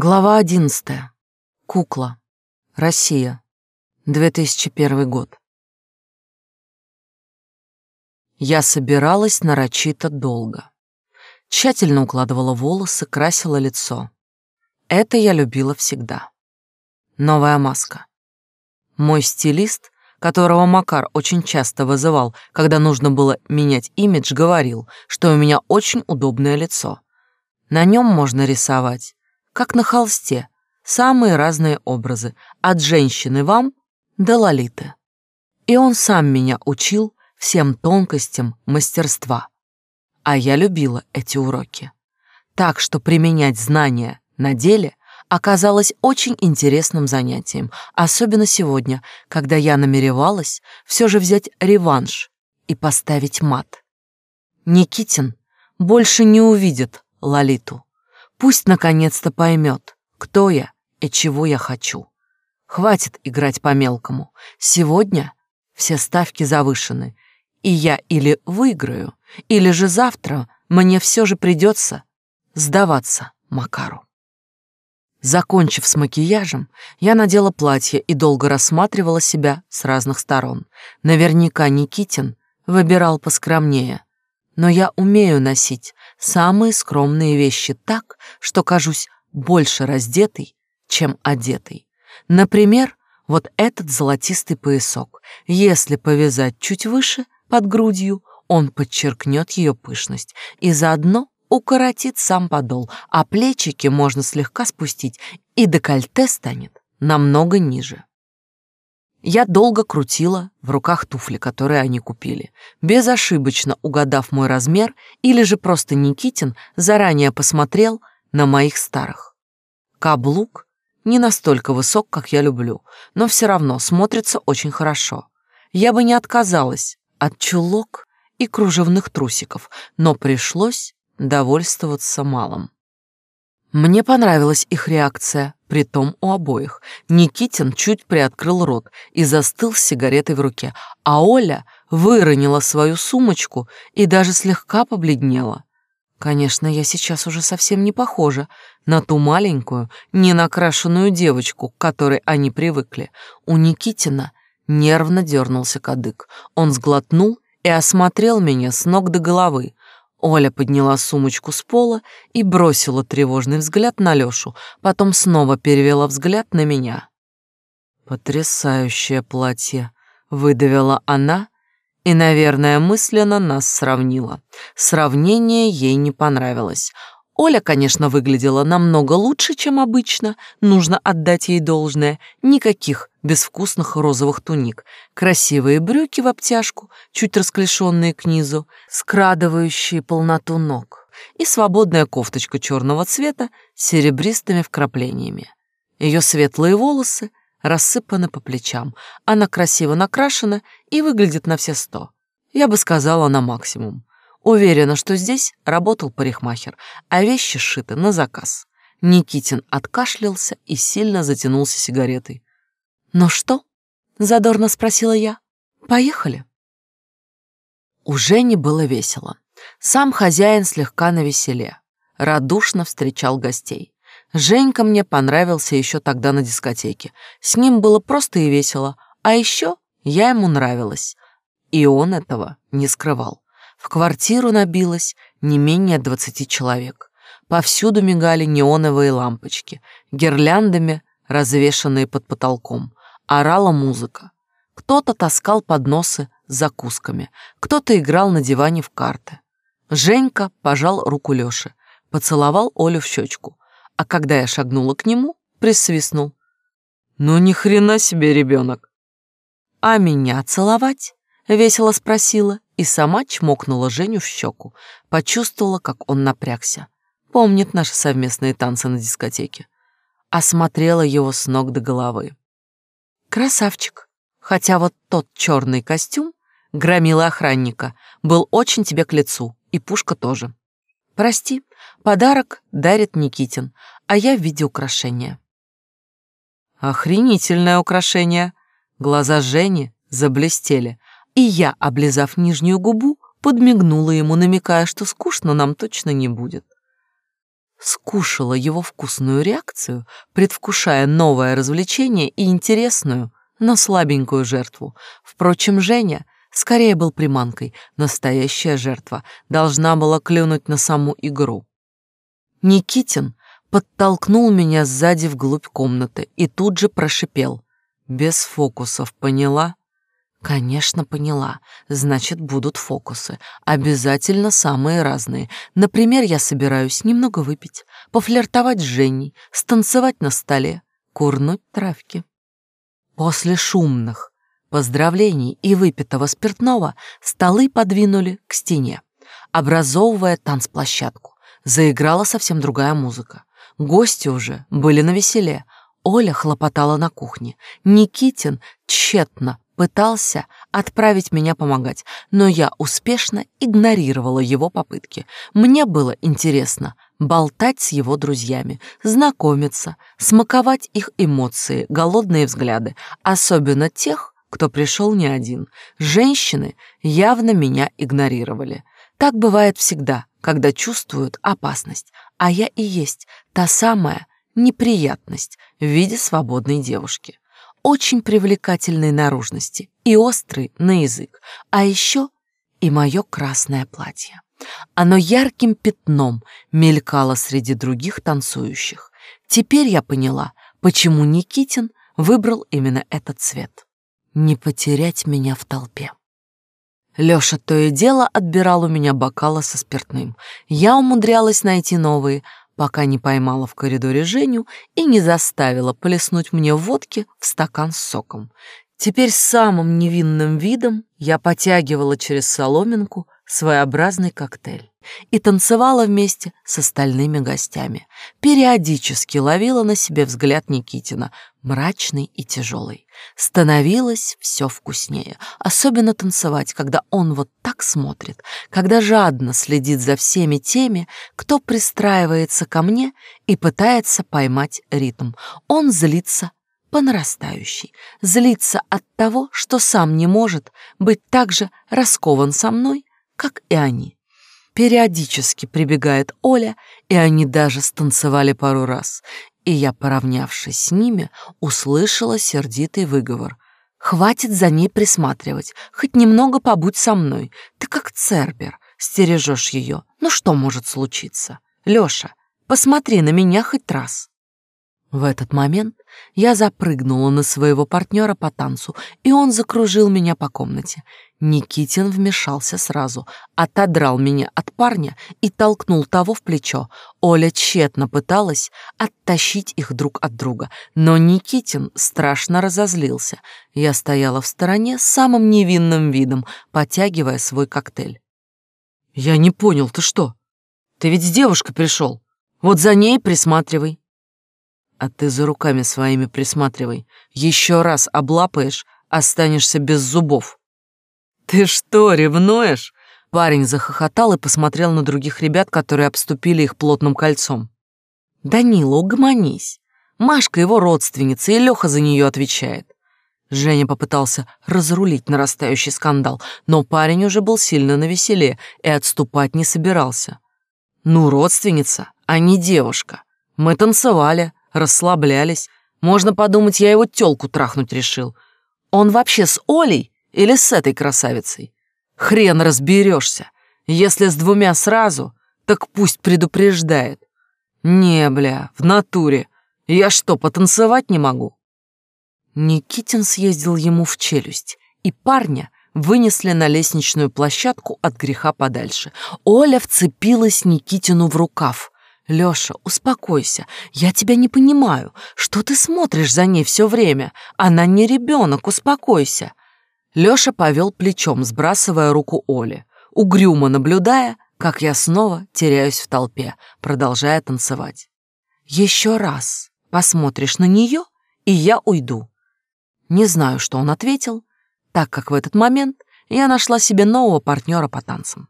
Глава 11. Кукла. Россия. 2001 год. Я собиралась нарочито долго. Тщательно укладывала волосы, красила лицо. Это я любила всегда. Новая маска. Мой стилист, которого Макар очень часто вызывал, когда нужно было менять имидж, говорил, что у меня очень удобное лицо. На нем можно рисовать как на холсте, самые разные образы, от женщины вам до лолиты. И он сам меня учил всем тонкостям мастерства. А я любила эти уроки. Так что применять знания на деле оказалось очень интересным занятием, особенно сегодня, когда я намеревалась все же взять реванш и поставить мат. Никитин больше не увидит Лолиту. Пусть наконец-то поймет, кто я и чего я хочу. Хватит играть по-мелкому. Сегодня все ставки завышены, и я или выиграю, или же завтра мне все же придется сдаваться Макару. Закончив с макияжем, я надела платье и долго рассматривала себя с разных сторон. Наверняка Никитин выбирал поскромнее, но я умею носить самые скромные вещи так, что кажусь больше раздетой, чем одетой. Например, вот этот золотистый поясок. Если повязать чуть выше, под грудью, он подчеркнет ее пышность и заодно укоротит сам подол, а плечики можно слегка спустить, и декольте станет намного ниже. Я долго крутила в руках туфли, которые они купили, безошибочно угадав мой размер, или же просто Никитин заранее посмотрел на моих старых. Каблук не настолько высок, как я люблю, но все равно смотрится очень хорошо. Я бы не отказалась от чулок и кружевных трусиков, но пришлось довольствоваться малым. Мне понравилась их реакция, притом у обоих. Никитин чуть приоткрыл рот и застыл с сигаретой в руке, а Оля выронила свою сумочку и даже слегка побледнела. Конечно, я сейчас уже совсем не похожа на ту маленькую, ненакрашенную девочку, к которой они привыкли. У Никитина нервно дернулся кадык. Он сглотнул и осмотрел меня с ног до головы, Оля подняла сумочку с пола и бросила тревожный взгляд на Лёшу, потом снова перевела взгляд на меня. «Потрясающее платье», — выдавила она и, наверное, мысленно нас сравнила. Сравнение ей не понравилось. Оля, конечно, выглядела намного лучше, чем обычно, нужно отдать ей должное. Никаких безвкусных розовых туник, красивые брюки в обтяжку, чуть расклешенные к низу, скрадывающие полноту ног, и свободная кофточка черного цвета с серебристыми вкраплениями. Ее светлые волосы рассыпаны по плечам, она красиво накрашена и выглядит на все сто. Я бы сказала, на максимум. Уверена, что здесь работал парикмахер, а вещи сшиты на заказ. Никитин откашлялся и сильно затянулся сигаретой. «Ну что?» — задорно спросила я. «Поехали?» Уже не было весело. Сам хозяин слегка навеселе. Радушно встречал гостей. Женька мне понравился еще тогда на дискотеке. С ним было просто и весело, а еще я ему нравилась. И он этого не скрывал. В квартиру набилось не менее двадцати человек. Повсюду мигали неоновые лампочки, гирляндами, развешанные под потолком. Орала музыка. Кто-то таскал подносы с закусками, кто-то играл на диване в карты. Женька пожал руку Лёше, поцеловал Олю в щечку, а когда я шагнула к нему, присвистнул. «Ну ни хрена себе, ребенок!» «А меня целовать?» — весело спросила и сама чмокнула Женю в щеку. Почувствовала, как он напрягся. Помнит наши совместные танцы на дискотеке. Осмотрела его с ног до головы. Красавчик. Хотя вот тот черный костюм, громила охранника, был очень тебе к лицу, и пушка тоже. Прости, подарок дарит Никитин, а я в виде украшения. Охренительное украшение. Глаза Жени заблестели, и я, облизав нижнюю губу, подмигнула ему, намекая, что скучно нам точно не будет. Скушала его вкусную реакцию, предвкушая новое развлечение и интересную, но слабенькую жертву. Впрочем, Женя скорее был приманкой, настоящая жертва должна была клюнуть на саму игру. Никитин подтолкнул меня сзади вглубь комнаты и тут же прошипел. Без фокусов, поняла? Конечно, поняла. Значит, будут фокусы. Обязательно самые разные. Например, я собираюсь немного выпить, пофлиртовать с Женей, станцевать на столе, курнуть травки. После шумных поздравлений и выпитого спиртного столы подвинули к стене, образовывая танцплощадку. Заиграла совсем другая музыка. Гости уже были на веселе. Оля хлопотала на кухне. Никитин тщетно пытался отправить меня помогать, но я успешно игнорировала его попытки. Мне было интересно болтать с его друзьями, знакомиться, смаковать их эмоции, голодные взгляды, особенно тех, кто пришел не один. Женщины явно меня игнорировали. Так бывает всегда, когда чувствуют опасность, а я и есть та самая неприятность в виде свободной девушки очень привлекательной наружности и острый на язык, а еще и мое красное платье. Оно ярким пятном мелькало среди других танцующих. Теперь я поняла, почему Никитин выбрал именно этот цвет. Не потерять меня в толпе. Лёша то и дело отбирал у меня бокалы со спиртным. Я умудрялась найти новые, пока не поймала в коридоре Женю и не заставила плеснуть мне водки в стакан с соком. Теперь самым невинным видом я потягивала через соломинку своеобразный коктейль и танцевала вместе с остальными гостями. Периодически ловила на себе взгляд Никитина, мрачный и тяжелый. Становилось все вкуснее, особенно танцевать, когда он вот так смотрит, когда жадно следит за всеми теми, кто пристраивается ко мне и пытается поймать ритм. Он злится по нарастающей, злится от того, что сам не может быть так же раскован со мной, как и они. Периодически прибегает Оля, и они даже станцевали пару раз, и я, поравнявшись с ними, услышала сердитый выговор. «Хватит за ней присматривать, хоть немного побудь со мной. Ты как Цербер, стережешь ее. Ну что может случиться? Лёша, посмотри на меня хоть раз». В этот момент я запрыгнула на своего партнера по танцу, и он закружил меня по комнате. Никитин вмешался сразу, отодрал меня от парня и толкнул того в плечо. Оля тщетно пыталась оттащить их друг от друга, но Никитин страшно разозлился. Я стояла в стороне с самым невинным видом, потягивая свой коктейль. «Я не понял, ты что? Ты ведь с девушкой пришел. Вот за ней присматривай». А ты за руками своими присматривай. Еще раз облапаешь, останешься без зубов. Ты что, ревнуешь? Парень захохотал и посмотрел на других ребят, которые обступили их плотным кольцом. «Данила, угомонись. Машка его родственница, и Леха за нее отвечает». Женя попытался разрулить нарастающий скандал, но парень уже был сильно навеселе и отступать не собирался. «Ну, родственница, а не девушка. Мы танцевали, расслаблялись. Можно подумать, я его тёлку трахнуть решил. Он вообще с Олей или с этой красавицей? Хрен разберешься. Если с двумя сразу, так пусть предупреждает. Не, бля, в натуре. Я что, потанцевать не могу? Никитин съездил ему в челюсть, и парня вынесли на лестничную площадку от греха подальше. Оля вцепилась Никитину в рукав — Лёша, успокойся. Я тебя не понимаю. Что ты смотришь за ней все время? Она не ребенок, успокойся. Лёша повел плечом, сбрасывая руку Оли, угрюмо наблюдая, как я снова теряюсь в толпе, продолжая танцевать. Еще раз посмотришь на нее, и я уйду. Не знаю, что он ответил, так как в этот момент я нашла себе нового партнера по танцам.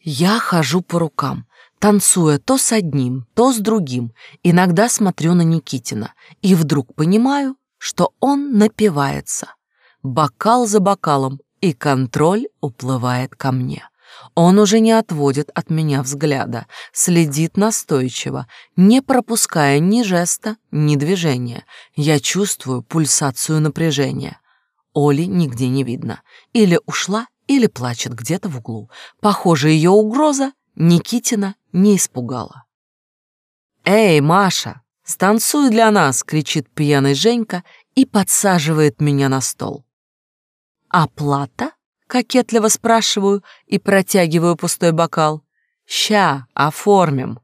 Я хожу по рукам, танцуя то с одним, то с другим, иногда смотрю на Никитина и вдруг понимаю, что он напивается. Бокал за бокалом, и контроль уплывает ко мне. Он уже не отводит от меня взгляда, следит настойчиво, не пропуская ни жеста, ни движения. Я чувствую пульсацию напряжения. Оли нигде не видно. Или ушла, или плачет где-то в углу. Похоже, ее угроза Никитина не испугала. «Эй, Маша, станцуй для нас!» — кричит пьяный Женька и подсаживает меня на стол. «Оплата?» — кокетливо спрашиваю и протягиваю пустой бокал. «Ща, оформим».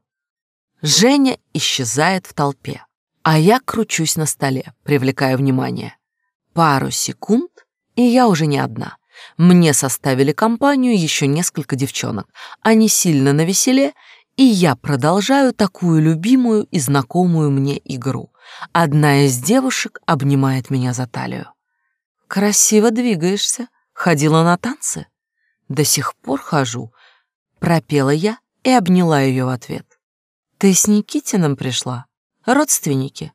Женя исчезает в толпе, а я кручусь на столе, привлекая внимание. Пару секунд, и я уже не одна. Мне составили компанию еще несколько девчонок. Они сильно навеселе, и я продолжаю такую любимую и знакомую мне игру. Одна из девушек обнимает меня за талию. «Красиво двигаешься. Ходила на танцы?» «До сих пор хожу», — пропела я и обняла ее в ответ. «Ты с Никитиным пришла? Родственники?»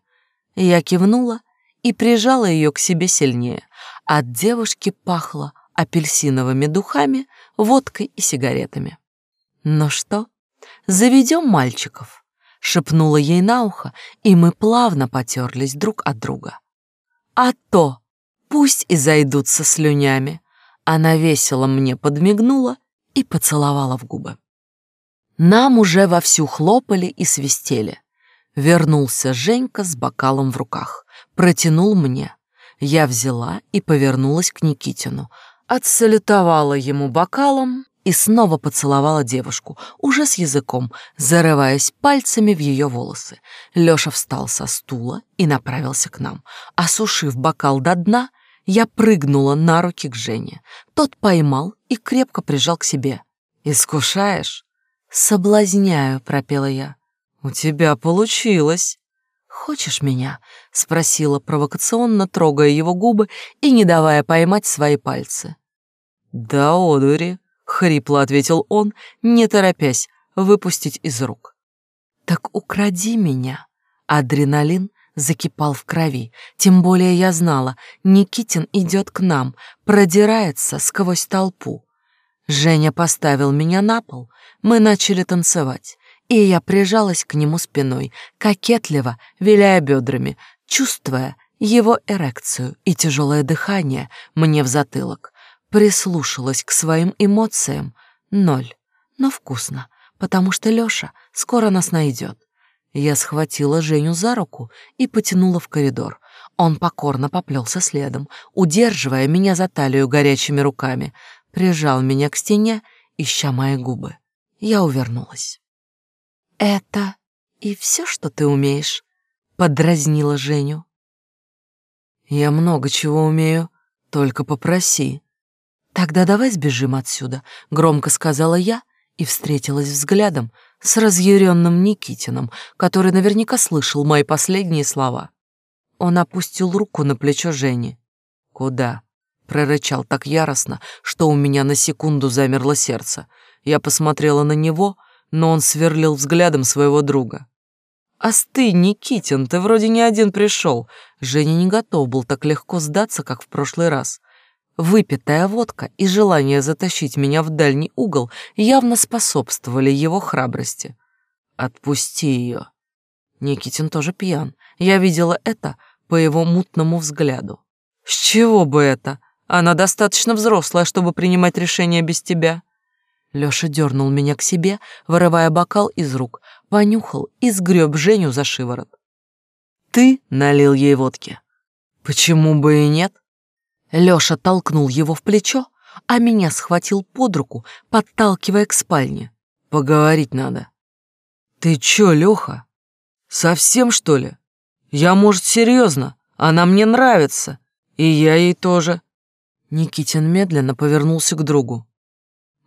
Я кивнула и прижала ее к себе сильнее. От девушки пахло апельсиновыми духами, водкой и сигаретами. «Ну что, заведем мальчиков?» — шепнула ей на ухо, и мы плавно потерлись друг от друга. «А то! Пусть и зайдут со слюнями!» Она весело мне подмигнула и поцеловала в губы. Нам уже вовсю хлопали и свистели. Вернулся Женька с бокалом в руках протянул мне. Я взяла и повернулась к Никитину, отсалютовала ему бокалом и снова поцеловала девушку, уже с языком, зарываясь пальцами в ее волосы. Лёша встал со стула и направился к нам. Осушив бокал до дна, я прыгнула на руки к Жене. Тот поймал и крепко прижал к себе. «Искушаешь?» «Соблазняю», — пропела я. «У тебя получилось». «Хочешь меня?» — спросила провокационно, трогая его губы и не давая поймать свои пальцы. «Да, одури», — хрипло ответил он, не торопясь выпустить из рук. «Так укради меня». Адреналин закипал в крови, тем более я знала, Никитин идет к нам, продирается сквозь толпу. Женя поставил меня на пол, мы начали танцевать и я прижалась к нему спиной, кокетливо виляя бедрами, чувствуя его эрекцию и тяжелое дыхание мне в затылок. Прислушалась к своим эмоциям. Ноль. Но вкусно, потому что Лёша скоро нас найдет. Я схватила Женю за руку и потянула в коридор. Он покорно поплелся следом, удерживая меня за талию горячими руками, прижал меня к стене, ища мои губы. Я увернулась. «Это и все, что ты умеешь?» — подразнила Женю. «Я много чего умею, только попроси». «Тогда давай сбежим отсюда», — громко сказала я и встретилась взглядом с разъяренным Никитином, который наверняка слышал мои последние слова. Он опустил руку на плечо Жени. «Куда?» — прорычал так яростно, что у меня на секунду замерло сердце. Я посмотрела на него — но он сверлил взглядом своего друга. «Остынь, Никитин, ты вроде не один пришел». Женя не готов был так легко сдаться, как в прошлый раз. Выпитая водка и желание затащить меня в дальний угол явно способствовали его храбрости. «Отпусти ее». Никитин тоже пьян. Я видела это по его мутному взгляду. «С чего бы это? Она достаточно взрослая, чтобы принимать решения без тебя». Лёша дернул меня к себе, вырывая бокал из рук, понюхал и сгреб Женю за шиворот. «Ты налил ей водки». «Почему бы и нет?» Лёша толкнул его в плечо, а меня схватил под руку, подталкивая к спальне. «Поговорить надо». «Ты чё, Лёха? Совсем, что ли? Я, может, серьезно? Она мне нравится. И я ей тоже». Никитин медленно повернулся к другу.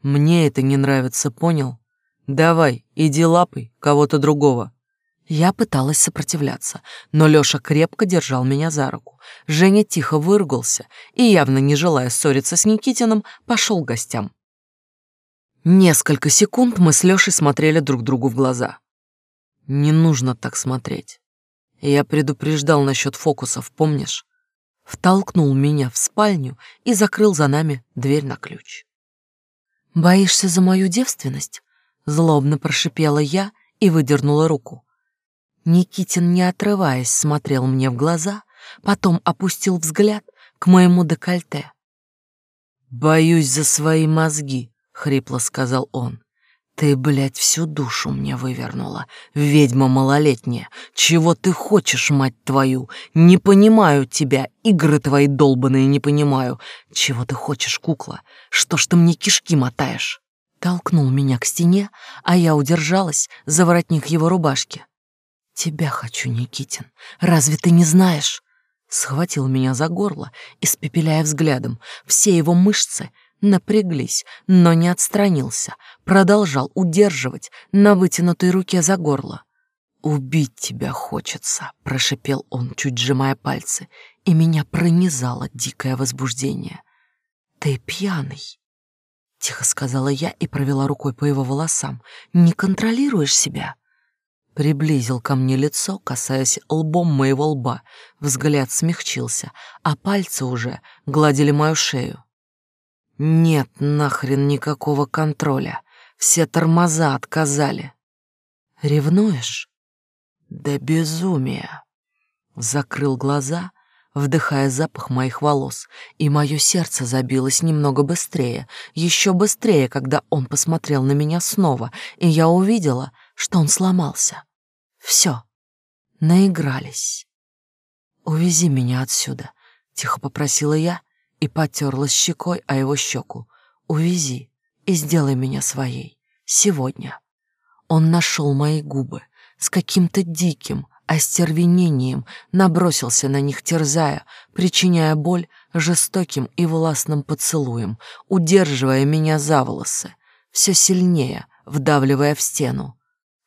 Мне это не нравится, понял? Давай, иди лапай кого-то другого. Я пыталась сопротивляться, но Лёша крепко держал меня за руку. Женя тихо выругался и, явно не желая ссориться с Никитиным, пошел к гостям. Несколько секунд мы с Лёшей смотрели друг другу в глаза. Не нужно так смотреть. Я предупреждал насчет фокусов, помнишь? Втолкнул меня в спальню и закрыл за нами дверь на ключ. Боишься за мою девственность? Злобно прошипела я и выдернула руку. Никитин, не отрываясь, смотрел мне в глаза, потом опустил взгляд к моему декольте. «Боюсь за свои мозги», — хрипло сказал он. «Ты, блядь, всю душу мне вывернула, ведьма малолетняя. Чего ты хочешь, мать твою? Не понимаю тебя, игры твои долбаные не понимаю. Чего ты хочешь, кукла? Что ж ты мне кишки мотаешь?» Толкнул меня к стене, а я удержалась за воротник его рубашки. «Тебя хочу, Никитин. Разве ты не знаешь?» Схватил меня за горло, испепеляя взглядом. Все его мышцы напряглись, но не отстранился, продолжал удерживать на вытянутой руке за горло. «Убить тебя хочется», — прошипел он, чуть сжимая пальцы, и меня пронизало дикое возбуждение. «Ты пьяный», — тихо сказала я и провела рукой по его волосам. «Не контролируешь себя?» Приблизил ко мне лицо, касаясь лбом моего лба. Взгляд смягчился, а пальцы уже гладили мою шею. Нет нахрен никакого контроля. Все тормоза отказали. Ревнуешь? Да безумие. Закрыл глаза, вдыхая запах моих волос, и мое сердце забилось немного быстрее, еще быстрее, когда он посмотрел на меня снова, и я увидела, что он сломался. Все, наигрались. «Увези меня отсюда», — тихо попросила я и потерлась щекой о его щеку. «Увези и сделай меня своей. Сегодня». Он нашел мои губы с каким-то диким остервенением, набросился на них, терзая, причиняя боль жестоким и властным поцелуем, удерживая меня за волосы, все сильнее вдавливая в стену.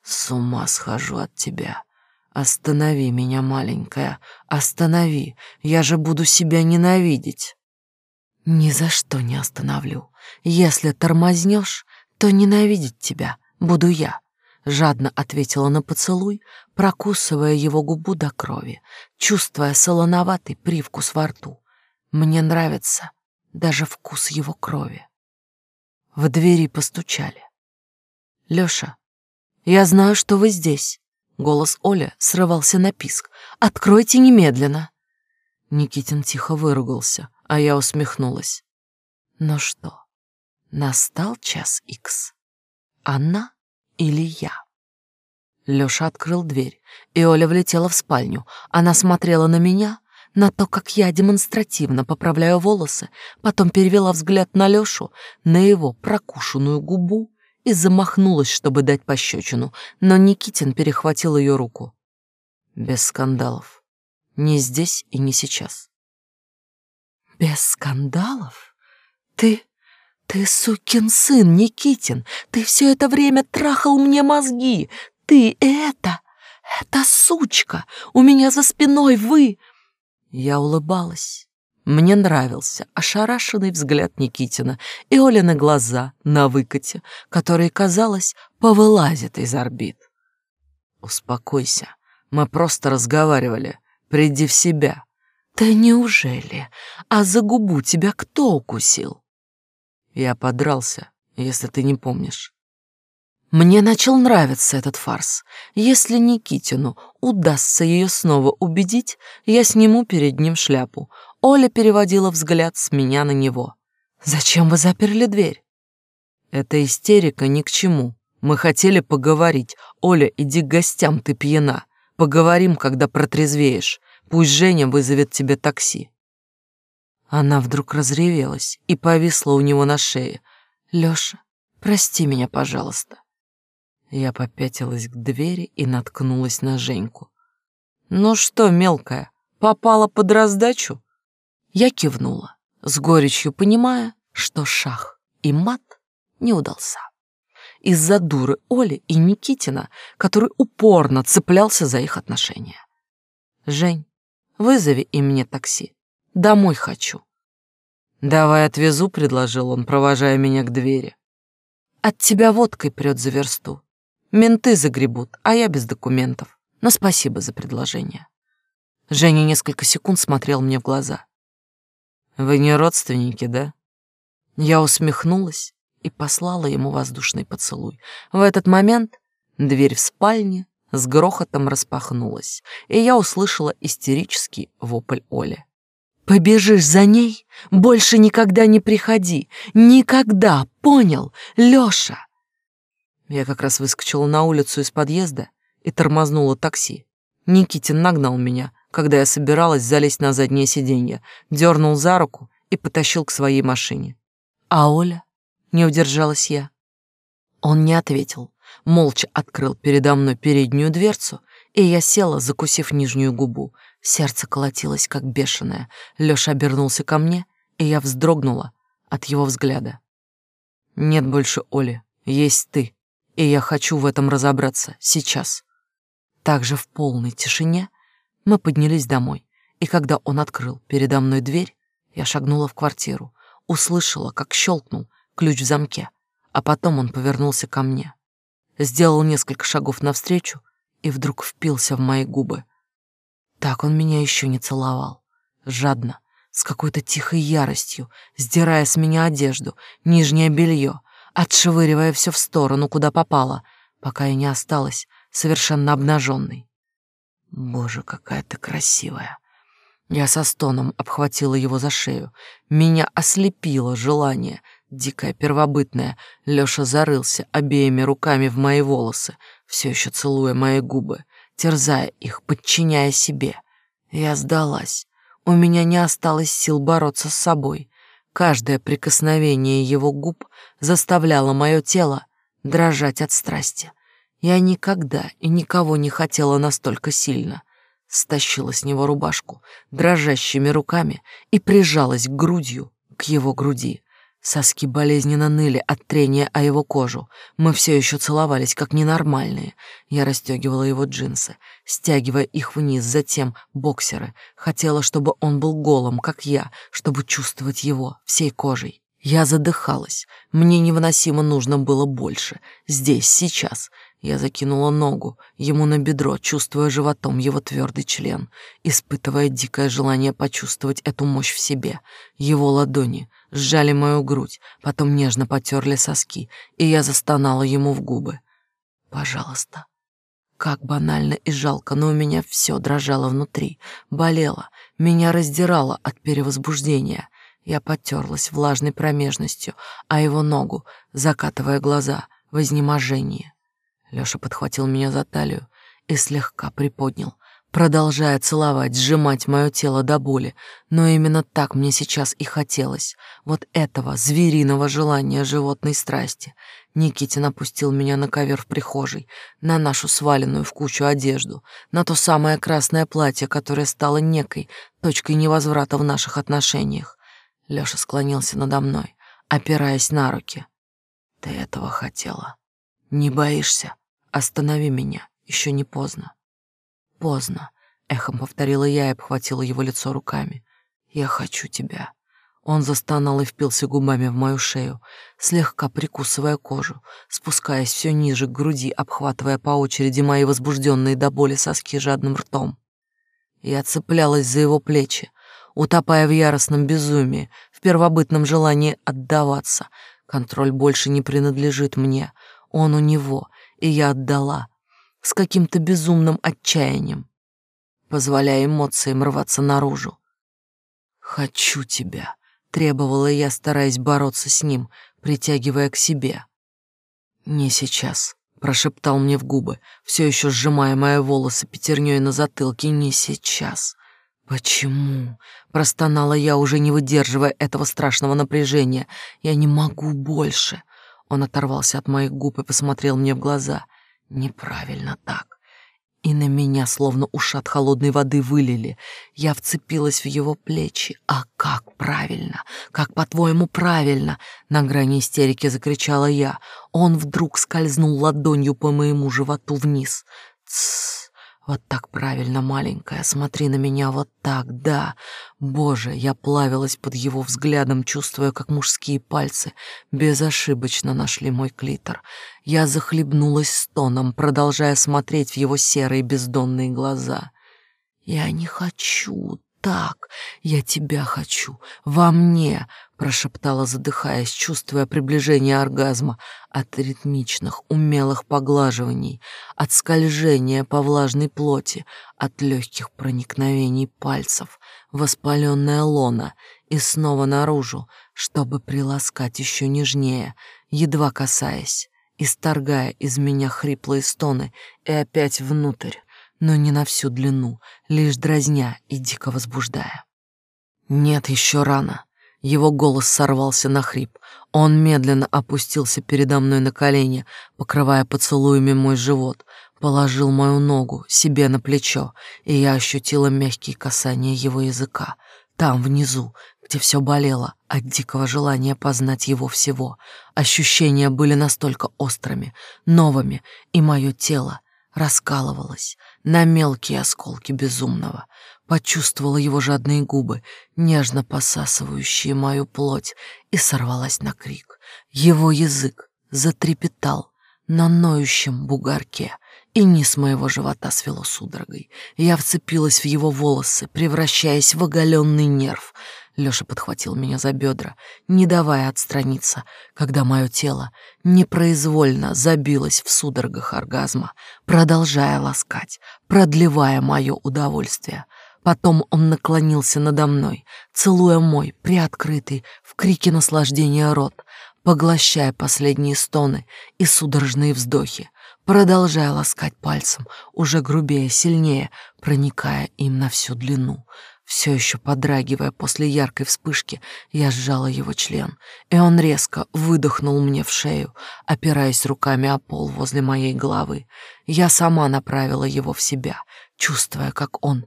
С ума схожу от тебя. Останови меня, маленькая, останови, я же буду себя ненавидеть. Ни за что не остановлю. Если тормознешь, то ненавидеть тебя буду я. Жадно ответила на поцелуй, прокусывая его губу до крови, чувствуя солоноватый привкус во рту. Мне нравится даже вкус его крови. В двери постучали. Лёша, «Я знаю, что вы здесь». Голос Оля срывался на писк. «Откройте немедленно». Никитин тихо выругался, а я усмехнулась. «Ну что, настал час икс? Она или я?» Лёша открыл дверь, и Оля влетела в спальню. Она смотрела на меня, на то, как я демонстративно поправляю волосы, потом перевела взгляд на Лёшу, на его прокушенную губу и замахнулась, чтобы дать пощечину, но Никитин перехватил ее руку. Без скандалов. Не здесь и не сейчас. Без скандалов? Ты... ты сукин сын, Никитин. Ты все это время трахал мне мозги. Ты это... это сучка. У меня за спиной вы... Я улыбалась мне нравился ошарашенный взгляд Никитина и Олины глаза на выкате, которые, казалось, повылазят из орбит. «Успокойся, мы просто разговаривали. Приди в себя». «Да неужели? А за губу тебя кто укусил?» Я подрался, если ты не помнишь. Мне начал нравиться этот фарс. Если Никитину удастся ее снова убедить, я сниму перед ним шляпу. Оля переводила взгляд с меня на него. «Зачем вы заперли дверь?» «Эта истерика ни к чему. Мы хотели поговорить. Оля, иди к гостям, ты пьяна. Поговорим, когда протрезвеешь. Пусть Женя вызовет тебе такси». Она вдруг разревелась и повисла у него на шее. «Лёша, прости меня, пожалуйста». Я попятилась к двери и наткнулась на Женьку. «Ну что, мелкая, попала под раздачу?» Я кивнула, с горечью понимая, что шах и мат не удался. Из-за дуры Оли и Никитина, который упорно цеплялся за их отношения. «Жень, вызови и мне такси. Домой хочу». «Давай отвезу», — предложил он, провожая меня к двери. «От тебя водкой прет за версту. Менты загребут, а я без документов. Но спасибо за предложение». Женя несколько секунд смотрел мне в глаза. Вы не родственники, да? Я усмехнулась и послала ему воздушный поцелуй. В этот момент дверь в спальне с грохотом распахнулась, и я услышала истерический вопль Оли. «Побежишь за ней? Больше никогда не приходи! Никогда! Понял, Лёша!» Я как раз выскочила на улицу из подъезда и тормознула такси. Никитин нагнал меня, когда я собиралась залезть на заднее сиденье, дернул за руку и потащил к своей машине. «А Оля?» — не удержалась я. Он не ответил, молча открыл передо мной переднюю дверцу, и я села, закусив нижнюю губу. Сердце колотилось, как бешеное. Лёша обернулся ко мне, и я вздрогнула от его взгляда. «Нет больше Оли, есть ты, и я хочу в этом разобраться сейчас». Также в полной тишине мы поднялись домой, и когда он открыл передо мной дверь, я шагнула в квартиру, услышала, как щелкнул ключ в замке, а потом он повернулся ко мне сделал несколько шагов навстречу и вдруг впился в мои губы. Так он меня еще не целовал. Жадно, с какой-то тихой яростью, сдирая с меня одежду, нижнее белье, отшвыривая все в сторону, куда попало, пока я не осталась совершенно обнаженной. Боже, какая ты красивая. Я со стоном обхватила его за шею. Меня ослепило желание — дикая первобытная, Лёша зарылся обеими руками в мои волосы, все еще целуя мои губы, терзая их, подчиняя себе. Я сдалась. У меня не осталось сил бороться с собой. Каждое прикосновение его губ заставляло мое тело дрожать от страсти. Я никогда и никого не хотела настолько сильно. Стащила с него рубашку дрожащими руками и прижалась грудью к его груди. Соски болезненно ныли от трения о его кожу. Мы все еще целовались, как ненормальные. Я расстегивала его джинсы, стягивая их вниз, затем боксеры. Хотела, чтобы он был голым, как я, чтобы чувствовать его всей кожей. Я задыхалась. Мне невыносимо нужно было больше. Здесь, сейчас. Я закинула ногу ему на бедро, чувствуя животом его твердый член, испытывая дикое желание почувствовать эту мощь в себе. Его ладони сжали мою грудь, потом нежно потерли соски, и я застонала ему в губы. «Пожалуйста». Как банально и жалко, но у меня все дрожало внутри, болело, меня раздирало от перевозбуждения. Я потерлась влажной промежностью, а его ногу, закатывая глаза в изнеможении. Лёша подхватил меня за талию и слегка приподнял, продолжая целовать, сжимать мое тело до боли. Но именно так мне сейчас и хотелось. Вот этого звериного желания животной страсти. Никитин опустил меня на ковер в прихожей, на нашу сваленную в кучу одежду, на то самое красное платье, которое стало некой точкой невозврата в наших отношениях. Лёша склонился надо мной, опираясь на руки. «Ты этого хотела. Не боишься?» Останови меня, еще не поздно. Поздно, эхом повторила я и обхватила его лицо руками. Я хочу тебя. Он застонал и впился губами в мою шею, слегка прикусывая кожу, спускаясь все ниже к груди, обхватывая по очереди мои возбужденные до боли соски жадным ртом. Я цеплялась за его плечи, утопая в яростном безумии, в первобытном желании отдаваться. Контроль больше не принадлежит мне, он у него, и я отдала с каким-то безумным отчаянием, позволяя эмоциям рваться наружу. «Хочу тебя», — требовала я, стараясь бороться с ним, притягивая к себе. «Не сейчас», — прошептал мне в губы, все еще сжимая мои волосы пятерней на затылке, «не сейчас». «Почему?» — простонала я, уже не выдерживая этого страшного напряжения. «Я не могу больше». Он оторвался от моих губ и посмотрел мне в глаза. Неправильно так. И на меня словно ушат холодной воды вылили. Я вцепилась в его плечи. А как правильно? Как, по-твоему, правильно? На грани истерики закричала я. Он вдруг скользнул ладонью по моему животу вниз. Тссс. Вот так правильно, маленькая, смотри на меня вот так, да. Боже, я плавилась под его взглядом, чувствуя, как мужские пальцы безошибочно нашли мой клитор. Я захлебнулась стоном, продолжая смотреть в его серые бездонные глаза. Я не хочу так. Я тебя хочу. Во мне, прошептала, задыхаясь, чувствуя приближение оргазма от ритмичных, умелых поглаживаний, от скольжения по влажной плоти, от легких проникновений пальцев, воспаленная лона и снова наружу, чтобы приласкать еще нежнее, едва касаясь, исторгая из меня хриплые стоны и опять внутрь, но не на всю длину, лишь дразня и дико возбуждая. Нет, еще рано. Его голос сорвался на хрип. Он медленно опустился передо мной на колени, покрывая поцелуями мой живот, положил мою ногу себе на плечо, и я ощутила мягкие касания его языка. Там, внизу, где все болело от дикого желания познать его всего. Ощущения были настолько острыми, новыми, и мое тело раскалывалось на мелкие осколки безумного. Почувствовала его жадные губы, нежно посасывающие мою плоть, и сорвалась на крик. Его язык затрепетал на ноющем бугорке, и низ моего живота свело судорогой. Я вцепилась в его волосы, превращаясь в оголенный нерв — Лёша подхватил меня за бедра, не давая отстраниться, когда мое тело непроизвольно забилось в судорогах оргазма, продолжая ласкать, продлевая мое удовольствие. Потом он наклонился надо мной, целуя мой приоткрытый в крике наслаждения рот, поглощая последние стоны и судорожные вздохи, продолжая ласкать пальцем, уже грубее, сильнее, проникая им на всю длину — все еще подрагивая после яркой вспышки, я сжала его член, и он резко выдохнул мне в шею, опираясь руками о пол возле моей головы. Я сама направила его в себя, чувствуя, как он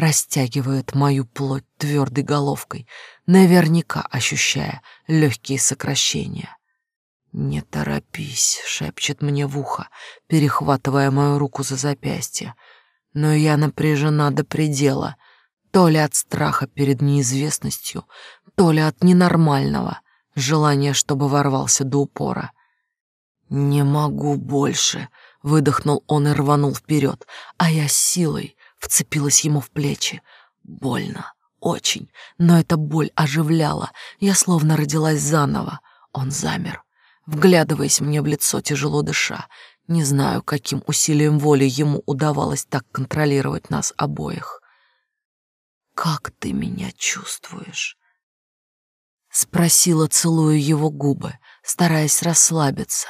растягивает мою плоть твердой головкой, наверняка ощущая легкие сокращения. «Не торопись», — шепчет мне в ухо, перехватывая мою руку за запястье. Но я напряжена до предела — то ли от страха перед неизвестностью, то ли от ненормального желания, чтобы ворвался до упора. «Не могу больше», — выдохнул он и рванул вперед, а я силой вцепилась ему в плечи. Больно, очень, но эта боль оживляла, я словно родилась заново. Он замер, вглядываясь мне в лицо, тяжело дыша. Не знаю, каким усилием воли ему удавалось так контролировать нас обоих. «Как ты меня чувствуешь?» Спросила, целуя его губы, стараясь расслабиться.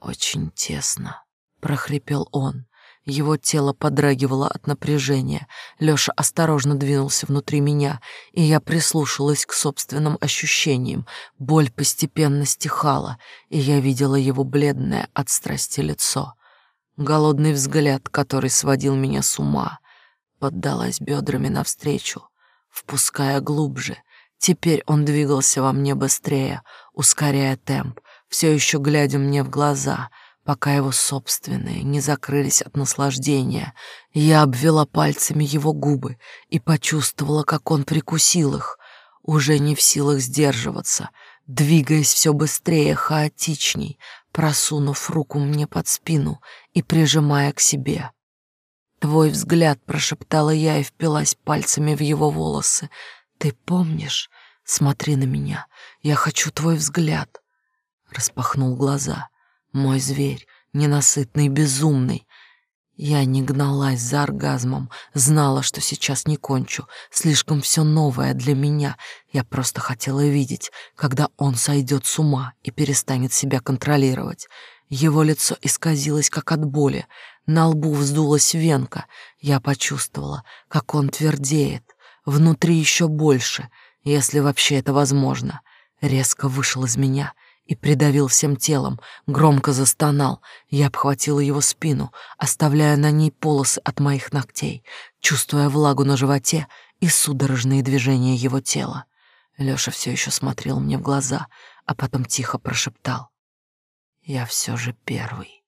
«Очень тесно», — прохрипел он. Его тело подрагивало от напряжения. Лёша осторожно двинулся внутри меня, и я прислушалась к собственным ощущениям. Боль постепенно стихала, и я видела его бледное от страсти лицо. Голодный взгляд, который сводил меня с ума поддалась бедрами навстречу, впуская глубже. Теперь он двигался во мне быстрее, ускоряя темп, все еще глядя мне в глаза, пока его собственные не закрылись от наслаждения. Я обвела пальцами его губы и почувствовала, как он прикусил их, уже не в силах сдерживаться, двигаясь все быстрее, хаотичней, просунув руку мне под спину и прижимая к себе. «Твой взгляд», — прошептала я и впилась пальцами в его волосы. «Ты помнишь? Смотри на меня. Я хочу твой взгляд». Распахнул глаза. Мой зверь, ненасытный, безумный. Я не гналась за оргазмом, знала, что сейчас не кончу. Слишком все новое для меня. Я просто хотела видеть, когда он сойдет с ума и перестанет себя контролировать. Его лицо исказилось, как от боли. На лбу вздулась венка. Я почувствовала, как он твердеет. Внутри еще больше, если вообще это возможно. Резко вышел из меня и придавил всем телом, громко застонал. Я обхватила его спину, оставляя на ней полосы от моих ногтей, чувствуя влагу на животе и судорожные движения его тела. Лёша все еще смотрел мне в глаза, а потом тихо прошептал. «Я все же первый».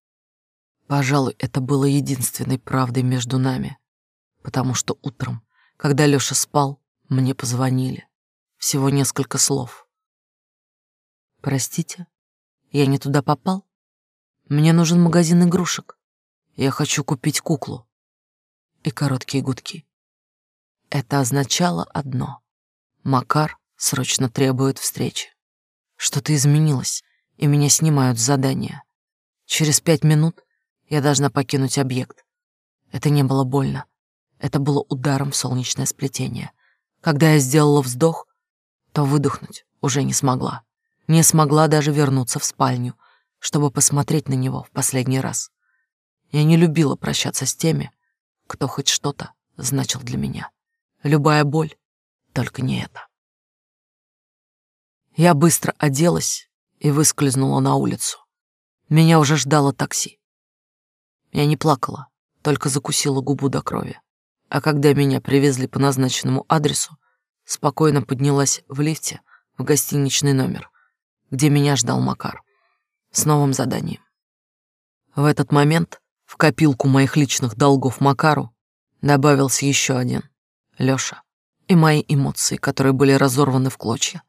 Пожалуй, это было единственной правдой между нами, потому что утром, когда Лёша спал, мне позвонили. Всего несколько слов. «Простите, я не туда попал? Мне нужен магазин игрушек. Я хочу купить куклу». И короткие гудки. Это означало одно. Макар срочно требует встречи. Что-то изменилось, и меня снимают с задания. Через пять минут я должна покинуть объект. Это не было больно. Это было ударом в солнечное сплетение. Когда я сделала вздох, то выдохнуть уже не смогла. Не смогла даже вернуться в спальню, чтобы посмотреть на него в последний раз. Я не любила прощаться с теми, кто хоть что-то значил для меня. Любая боль, только не это. Я быстро оделась и выскользнула на улицу. Меня уже ждало такси. Я не плакала, только закусила губу до крови. А когда меня привезли по назначенному адресу, спокойно поднялась в лифте в гостиничный номер, где меня ждал Макар с новым заданием. В этот момент в копилку моих личных долгов Макару добавился еще один — Лёша, и мои эмоции, которые были разорваны в клочья,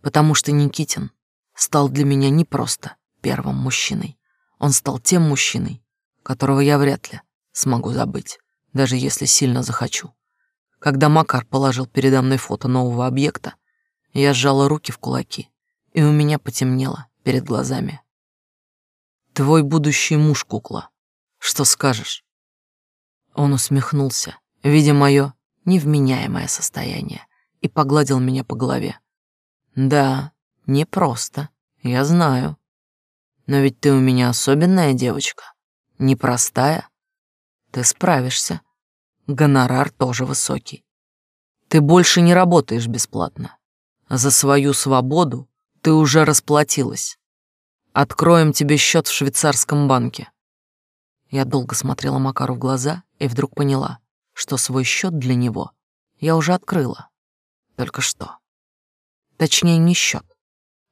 потому что Никитин стал для меня не просто первым мужчиной, он стал тем мужчиной, которого я вряд ли смогу забыть, даже если сильно захочу. Когда Макар положил передо мной фото нового объекта, я сжала руки в кулаки, и у меня потемнело перед глазами. «Твой будущий муж, кукла. Что скажешь?» Он усмехнулся, видя мое невменяемое состояние, и погладил меня по голове. «Да, непросто, я знаю. Но ведь ты у меня особенная девочка, непростая. Ты справишься. Гонорар тоже высокий. Ты больше не работаешь бесплатно. За свою свободу ты уже расплатилась. Откроем тебе счет в швейцарском банке. Я долго смотрела Макару в глаза и вдруг поняла, что свой счет для него я уже открыла. Только что. Точнее, не счет,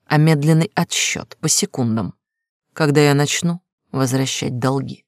а медленный отсчет по секундам, когда я начну возвращать долги.